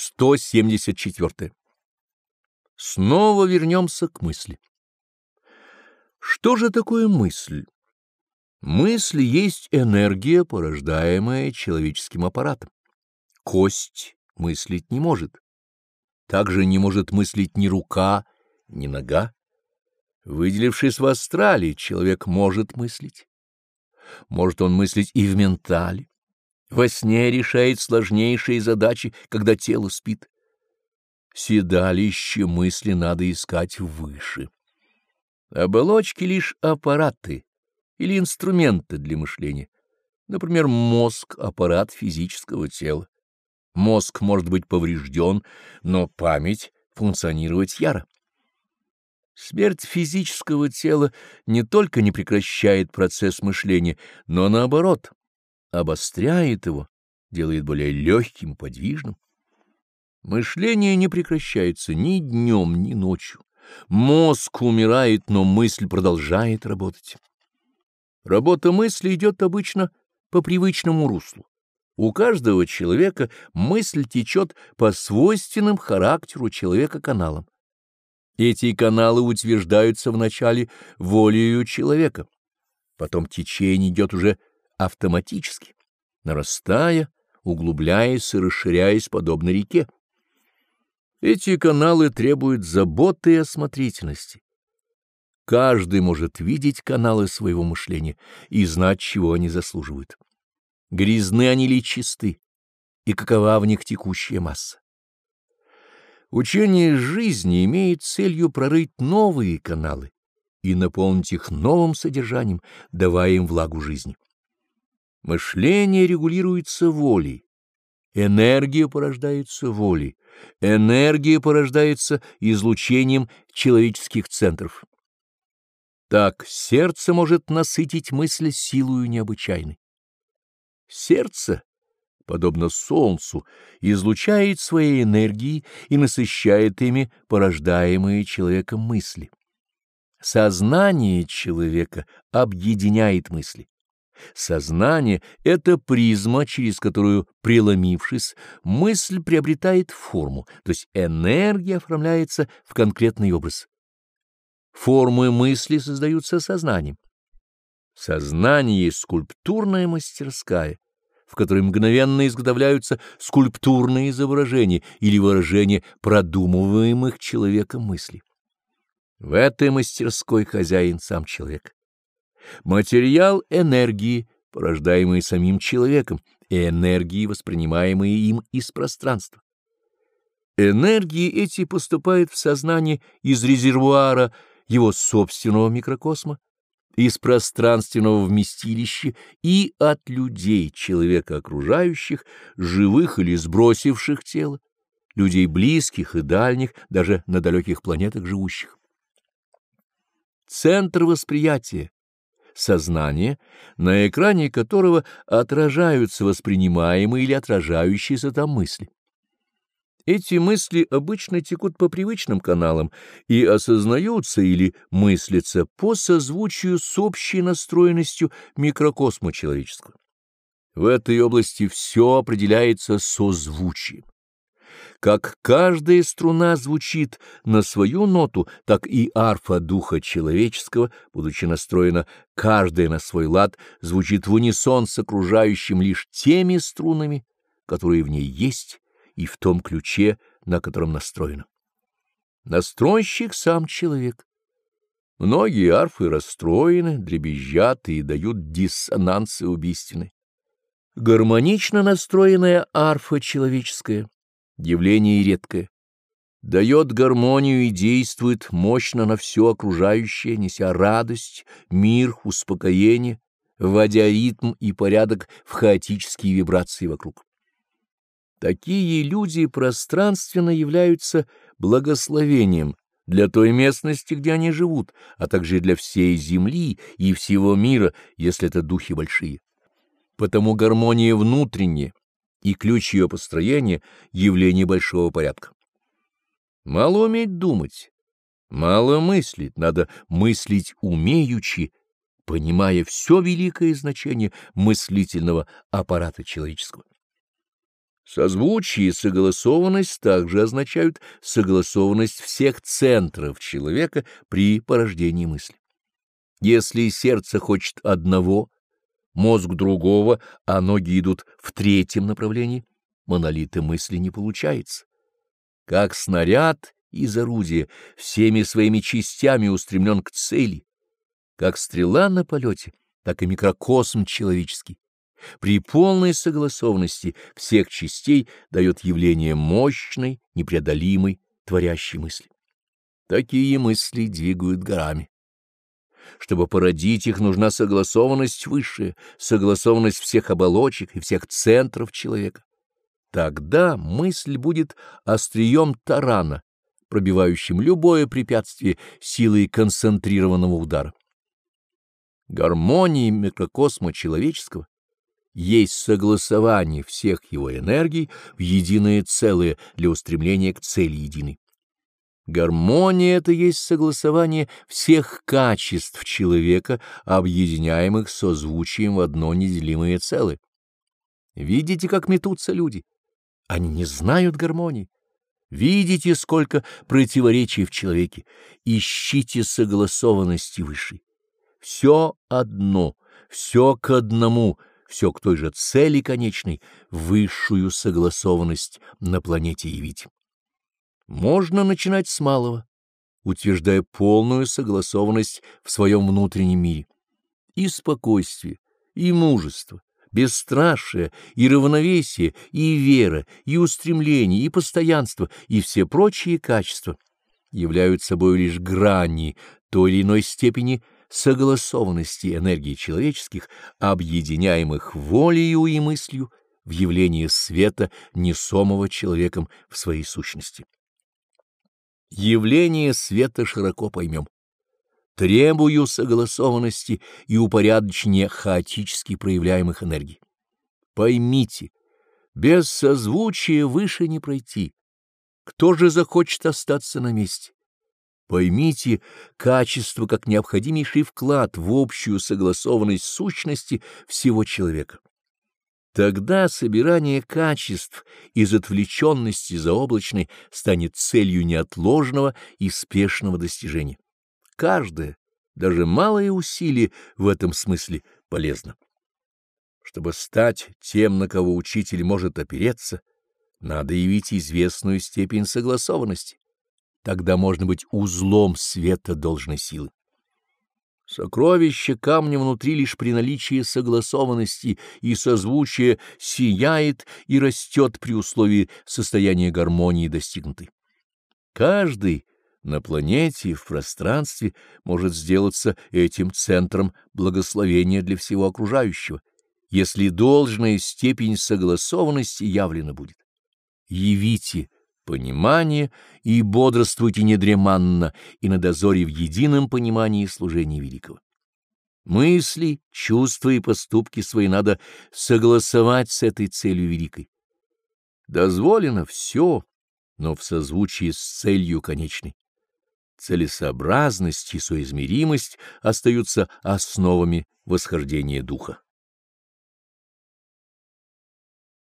174. Снова вернемся к мысли. Что же такое мысль? Мысль есть энергия, порождаемая человеческим аппаратом. Кость мыслить не может. Также не может мыслить ни рука, ни нога. Выделившись в астрале, человек может мыслить. Может он мыслить и в ментале. Во сне решает сложнейшие задачи, когда тело спит. Седалище мысли надо искать выше. Оболочки — лишь аппараты или инструменты для мышления. Например, мозг — аппарат физического тела. Мозг может быть поврежден, но память функционировать яро. Смерть физического тела не только не прекращает процесс мышления, но наоборот, обостряет его, делает более легким, подвижным. Мышление не прекращается ни днем, ни ночью. Мозг умирает, но мысль продолжает работать. Работа мысли идет обычно по привычному руслу. У каждого человека мысль течет по свойственным характеру человека каналам. Эти каналы утверждаются вначале волею человека, потом течение идет уже автоматически, нарастая, углубляясь и расширяясь подобно реке. Эти каналы требуют заботы и осмотрительности. Каждый может видеть каналы своего мышления и знать, чего они заслуживают. Грязны они ли чисты, и какова в них текущая масса. Учение жизни имеет целью прорыть новые каналы и наполнить их новым содержанием, давая им влагу жизни. Мышление регулируется волей, энергия порождается волей, энергия порождается излучением человеческих центров. Так сердце может насытить мысль силою необычайной. Сердце, подобно солнцу, излучает свои энергии и насыщает ими порождаемые человеком мысли. Сознание человека объединяет мысли. Сознание — это призма, через которую, преломившись, мысль приобретает форму, то есть энергия оформляется в конкретный образ. Формы мысли создаются сознанием. Сознание есть скульптурная мастерская, в которой мгновенно изготовляются скульптурные изображения или выражения продумываемых человеком мыслей. В этой мастерской хозяин сам человек. Материал энергии, порождаемый самим человеком, и энергии, воспринимаемые им из пространства. Энергии эти поступают в сознание из резервуара его собственного микрокосма, из пространственного вместилища и от людей, человека окружающих, живых или сбросивших тело, людей близких и дальних, даже на далеких планетах живущих. Центр восприятия сознание, на экране которого отражаются воспринимаемые или отражающиеся там мысли. Эти мысли обычно текут по привычным каналам и осознаются или мыслятся по созвучию с общей настроенностью микрокосма человеческого. В этой области все определяется созвучием. Как каждая струна звучит на свою ноту, так и арфа духа человеческого, будучи настроена каждая на свой лад, звучит в унисон с окружающим лишь теми струнами, которые в ней есть, и в том ключе, на котором настроена. Настройщик сам человек. Многие арфы расстроены, дребезжат и дают диссонансы убийственные. Гармонично настроенная арфа человеческая явление редкое, дает гармонию и действует мощно на все окружающее, неся радость, мир, успокоение, вводя ритм и порядок в хаотические вибрации вокруг. Такие люди пространственно являются благословением для той местности, где они живут, а также для всей земли и всего мира, если это духи большие. Потому гармония внутренняя, и ключ ее построения — явление большого порядка. Мало уметь думать, мало мыслить, надо мыслить умеючи, понимая все великое значение мыслительного аппарата человеческого. Созвучие и согласованность также означают согласованность всех центров человека при порождении мысли. Если сердце хочет одного, мозг другого, а ноги идут в третьем направлении, монолита мысли не получается. Как снаряд из орудия всеми своими частями устремлен к цели, как стрела на полете, так и микрокосм человеческий при полной согласованности всех частей дает явление мощной, непреодолимой, творящей мысли. Такие мысли двигают горами. Чтобы породить их, нужна согласованность высшая, согласованность всех оболочек и всех центров человека. Тогда мысль будет острием тарана, пробивающим любое препятствие силой концентрированного удара. Гармония микрокосма человеческого есть согласование всех его энергий в единое целое для устремления к цели единой. Гармония — это есть согласование всех качеств человека, объединяемых созвучием в одно неделимое целое. Видите, как метутся люди? Они не знают гармонии. Видите, сколько противоречий в человеке. Ищите согласованности высшей. Все одно, все к одному — все к той же цели конечной, высшую согласованность на планете явить. Можно начинать с малого, утверждая полную согласованность в своем внутреннем мире. И спокойствие, и мужество, бесстрашие, и равновесие, и вера, и устремление, и постоянство, и все прочие качества являются собой лишь грани той или иной степени согласованности энергии человеческих, объединяемых волею и мыслью в явление света, несомого человеком в своей сущности. Явление света широко поймем. Требую согласованности и упорядочения хаотически проявляемых энергий. Поймите, без созвучия выше не пройти. Кто же захочет остаться на месте? Поймите качество как необходимейший вклад в общую согласованность сущности всего человека. Тогда собирание качеств из отвлеченности заоблачной станет целью неотложного и спешного достижения. Каждое, даже малое усилие в этом смысле полезно. Чтобы стать тем, на кого учитель может опереться, надо явить известную степень согласованности. Тогда можно быть узлом света должной силы. Сокровище камня внутри лишь при наличии согласованности и созвучия сияет и растет при условии состояния гармонии достигнутой. Каждый на планете, в пространстве может сделаться этим центром благословения для всего окружающего, если должная степень согласованности явлена будет. Явите понимание и бодрствуйте недреманно и на дозоре в едином понимании служения великого. Мысли, чувства и поступки свои надо согласовать с этой целью великой. Дозволено все, но в созвучии с целью конечной. Целесообразность и соизмеримость остаются основами восхождения духа.